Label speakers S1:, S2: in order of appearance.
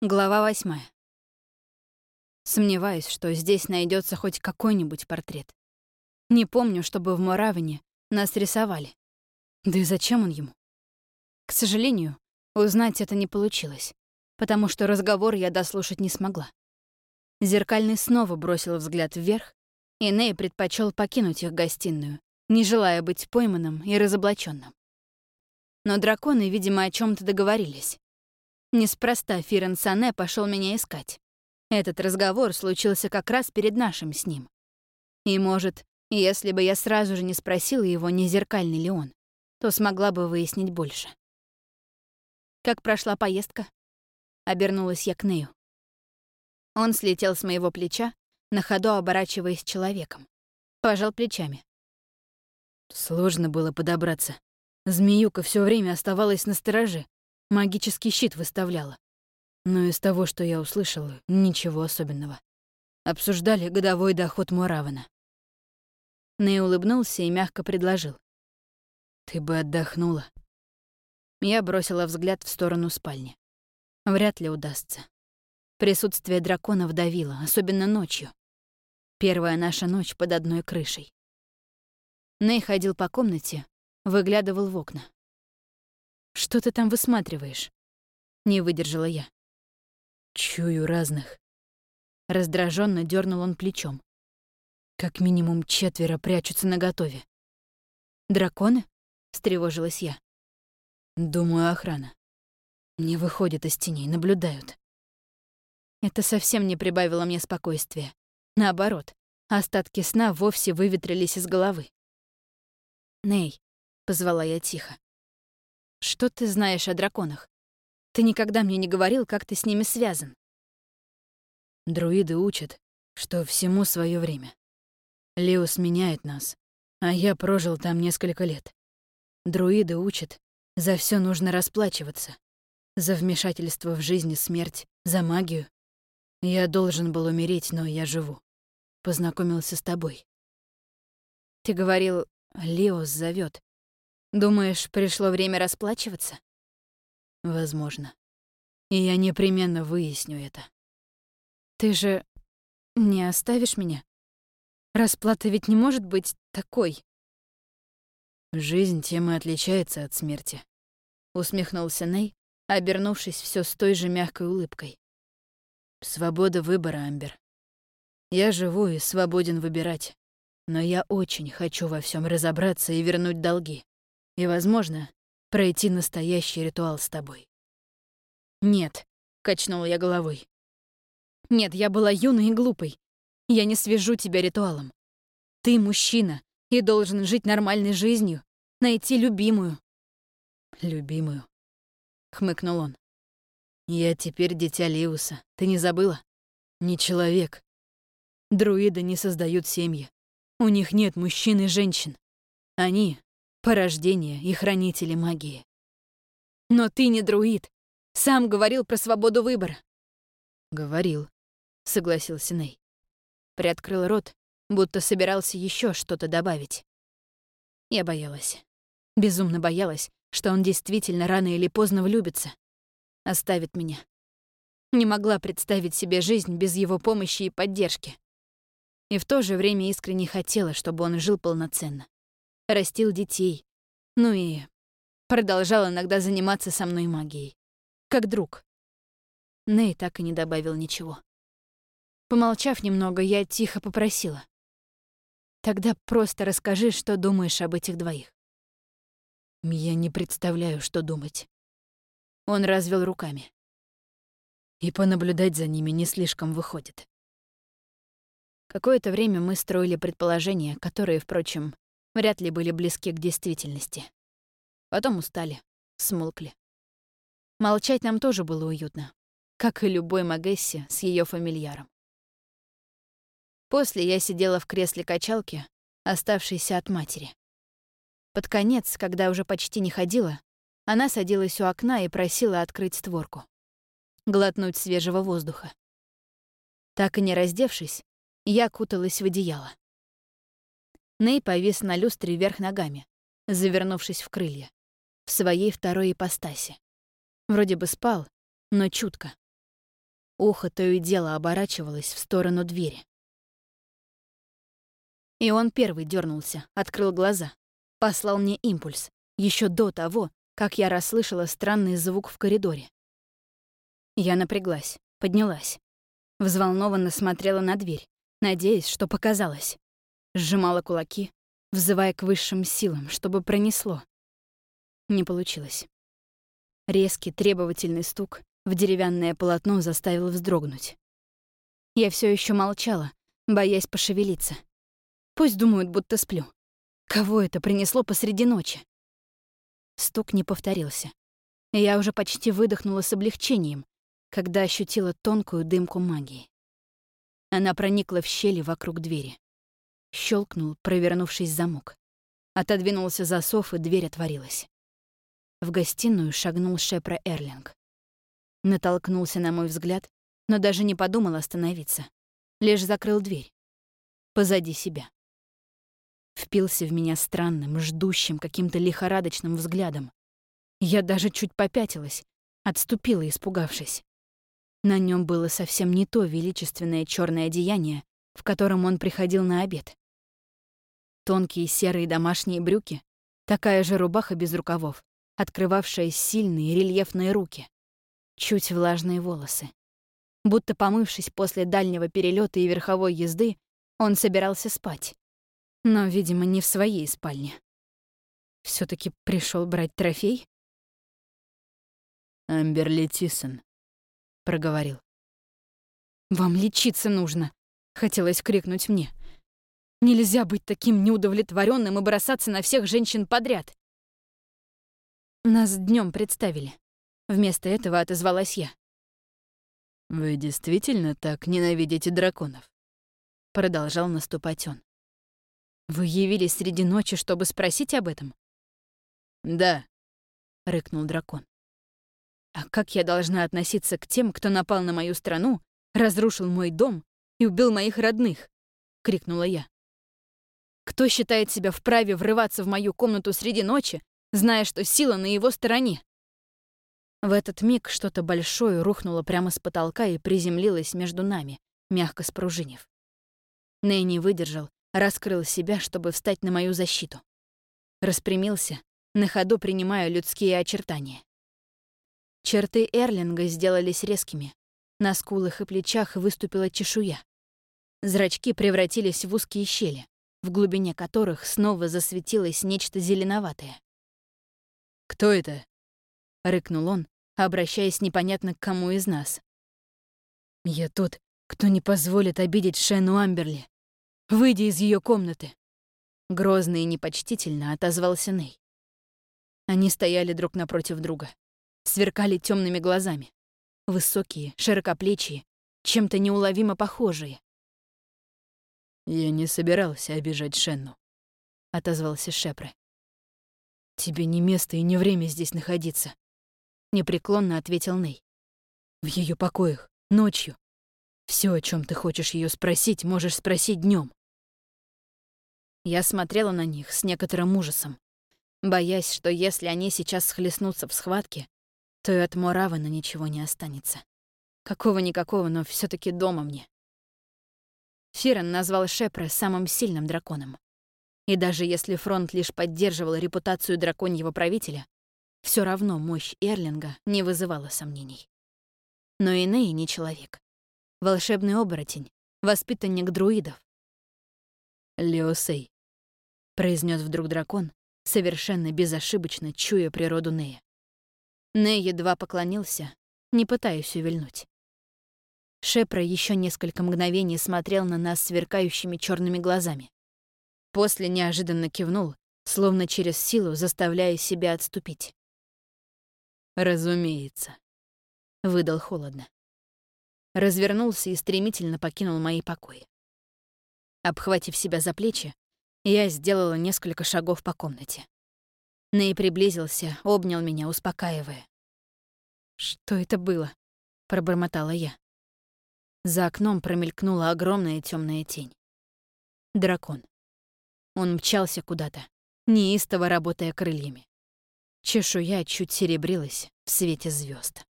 S1: Глава восьмая. Сомневаюсь, что здесь найдется хоть какой-нибудь портрет. Не помню, чтобы в Моравине нас рисовали. Да и зачем он ему? К сожалению, узнать это не получилось, потому что разговор я дослушать не смогла. Зеркальный снова бросил взгляд вверх, и Ней предпочел покинуть их гостиную, не желая быть пойманным и разоблаченным. Но драконы, видимо, о чем то договорились. Неспроста Фирен Сане пошел меня искать. Этот разговор случился как раз перед нашим с ним. И, может, если бы я сразу же не спросила его, не зеркальный ли он, то смогла бы выяснить больше. «Как прошла поездка?» — обернулась я к Нею. Он слетел с моего плеча, на ходу оборачиваясь человеком. Пожал плечами.
S2: Сложно было подобраться. Змеюка все время оставалась на стороже, Магический щит выставляла. Но из того, что я услышала, ничего особенного. Обсуждали годовой доход Муравана.
S1: Ней улыбнулся и мягко предложил.
S2: «Ты бы отдохнула».
S1: Я бросила взгляд в сторону спальни. Вряд ли удастся. Присутствие дракона давило, особенно ночью. Первая наша ночь под одной крышей. Ней ходил по комнате, выглядывал в окна. Что ты там высматриваешь?» Не выдержала я.
S2: «Чую разных».
S1: Раздраженно дернул он плечом.
S2: Как минимум четверо прячутся наготове.
S1: «Драконы?» — встревожилась я.
S2: «Думаю, охрана. Не выходят из теней, наблюдают».
S1: Это совсем не прибавило мне спокойствия. Наоборот, остатки сна вовсе выветрились из головы. «Ней», — позвала я тихо, что ты знаешь о драконах? Ты никогда мне не говорил, как ты с ними связан.
S2: Друиды учат, что всему свое время. Леус меняет нас, а я прожил там несколько лет. Друиды учат, за все нужно расплачиваться. За вмешательство в жизнь и смерть, за магию. Я должен был умереть, но я живу. Познакомился с тобой.
S1: Ты говорил, Леос зовет. Думаешь, пришло время расплачиваться?
S2: Возможно. И я непременно выясню это.
S1: Ты же не оставишь меня? Расплата ведь не может быть такой.
S2: Жизнь тем и отличается от смерти. Усмехнулся Ней, обернувшись все с той же мягкой улыбкой. Свобода выбора, Амбер. Я живу и свободен выбирать, но я очень хочу во всем разобраться и вернуть долги и, возможно, пройти настоящий ритуал с тобой.
S1: «Нет», — качнула я головой. «Нет, я была юной и глупой. Я не свяжу тебя ритуалом. Ты мужчина и должен жить нормальной жизнью, найти любимую».
S2: «Любимую», — хмыкнул он. «Я теперь дитя Лиуса, ты не забыла? Не человек. Друиды не создают семьи. У них нет мужчин и женщин. Они порождение и хранители магии.
S1: Но ты не друид. Сам говорил про свободу выбора.
S2: Говорил, согласился Ней.
S1: Приоткрыл рот, будто собирался еще что-то добавить. Я боялась. Безумно боялась, что он действительно рано или поздно влюбится. Оставит меня. Не могла представить себе жизнь без его помощи и поддержки. И в то же время искренне хотела, чтобы он жил полноценно растил детей, ну и продолжал иногда заниматься со мной магией. Как друг. Ней так и не добавил ничего. Помолчав немного, я тихо попросила. «Тогда просто расскажи, что думаешь об этих двоих».
S2: «Я не представляю, что думать».
S1: Он развел руками.
S2: И понаблюдать за ними не слишком выходит.
S1: Какое-то время мы строили предположения, которые, впрочем, вряд ли были близки к действительности. Потом устали, смолкли. Молчать нам тоже было уютно, как и любой Магессе с ее фамильяром. После я сидела в кресле качалки, оставшейся от матери. Под конец, когда уже почти не ходила, она садилась у окна и просила открыть створку. Глотнуть свежего воздуха. Так и не раздевшись, я куталась в одеяло. Ней повис на люстре вверх ногами, завернувшись в крылья, в своей второй ипостаси. Вроде бы спал, но чутко. Ухо то и дело оборачивалось в сторону двери. И он первый дернулся, открыл глаза, послал мне импульс, еще до того, как я расслышала странный звук в коридоре. Я напряглась, поднялась. Взволнованно смотрела на дверь, надеясь, что показалось. Сжимала кулаки, взывая к высшим силам, чтобы пронесло. Не получилось. Резкий требовательный стук в деревянное полотно заставил вздрогнуть. Я все еще молчала, боясь пошевелиться. Пусть думают, будто сплю. Кого это принесло посреди ночи? Стук не повторился. Я уже почти выдохнула с облегчением, когда ощутила тонкую дымку магии. Она проникла в щели вокруг двери. Щелкнул, провернувшись замок. Отодвинулся засов, и дверь отворилась. В гостиную шагнул Шепра Эрлинг. Натолкнулся на мой взгляд, но даже не подумал остановиться. Лишь закрыл дверь. Позади себя. Впился в меня странным, ждущим, каким-то лихорадочным взглядом. Я даже чуть попятилась, отступила, испугавшись. На нем было совсем не то величественное черное одеяние, в котором он приходил на обед. Тонкие серые домашние брюки, такая же рубаха без рукавов, открывавшая сильные рельефные руки, чуть влажные волосы. Будто помывшись после дальнего перелета и верховой езды, он собирался спать. Но, видимо, не в своей спальне. все таки пришел брать трофей?
S2: «Амберли Тисон», — проговорил.
S1: «Вам лечиться нужно», — хотелось крикнуть мне. «Нельзя быть таким неудовлетворенным и бросаться на всех женщин подряд. Нас днем представили. Вместо этого отозвалась я.
S2: «Вы действительно так ненавидите драконов?» Продолжал наступать он.
S1: «Вы явились среди ночи, чтобы спросить об этом?»
S2: «Да», — рыкнул дракон.
S1: «А как я должна относиться к тем, кто напал на мою страну, разрушил мой дом и убил моих родных?» — крикнула я. «Кто считает себя вправе врываться в мою комнату среди ночи зная, что сила на его стороне. В этот миг что-то большое рухнуло прямо с потолка и приземлилось между нами, мягко спружинив. Нэй не выдержал, раскрыл себя, чтобы встать на мою защиту. Распрямился, на ходу принимая людские очертания. Черты Эрлинга сделались резкими. На скулах и плечах выступила чешуя. Зрачки превратились в узкие щели, в глубине которых снова засветилось нечто зеленоватое.
S2: «Кто это?»
S1: — рыкнул он, обращаясь непонятно к кому из нас. «Я тот, кто не позволит обидеть Шену Амберли. Выйди из ее комнаты!» Грозно и непочтительно отозвался Ней. Они стояли друг напротив друга, сверкали темными глазами. Высокие, широкоплечие, чем-то неуловимо похожие.
S2: «Я не собирался обижать Шенну», — отозвался Шепре.
S1: «Тебе не место и не время здесь находиться», — непреклонно ответил Ней. «В ее покоях, ночью. Все, о чем ты хочешь ее спросить, можешь спросить днем. Я смотрела на них с некоторым ужасом, боясь, что если они сейчас схлестнутся в схватке, то и от Моравана ничего не останется. Какого-никакого, но все таки дома мне. Фирен назвал Шепре самым сильным драконом. И даже если фронт лишь поддерживал репутацию драконьего правителя, все равно мощь Эрлинга не вызывала сомнений. Но Иней не человек. Волшебный оборотень, воспитанник друидов.
S2: «Леосей», — произнес вдруг дракон, совершенно безошибочно чуя природу Нея.
S1: Ней едва поклонился, не пытаясь увильнуть. Шепра еще несколько мгновений смотрел на нас сверкающими черными глазами. После неожиданно кивнул, словно через силу заставляя себя отступить.
S2: «Разумеется», — выдал холодно.
S1: Развернулся и стремительно покинул мои покои. Обхватив себя за плечи, я сделала несколько шагов по комнате. Ней приблизился, обнял меня, успокаивая. «Что это было?» — пробормотала я. За окном промелькнула огромная темная тень. Дракон. Он мчался куда-то, неистово работая крыльями. Чешуя чуть серебрилась в свете звезд.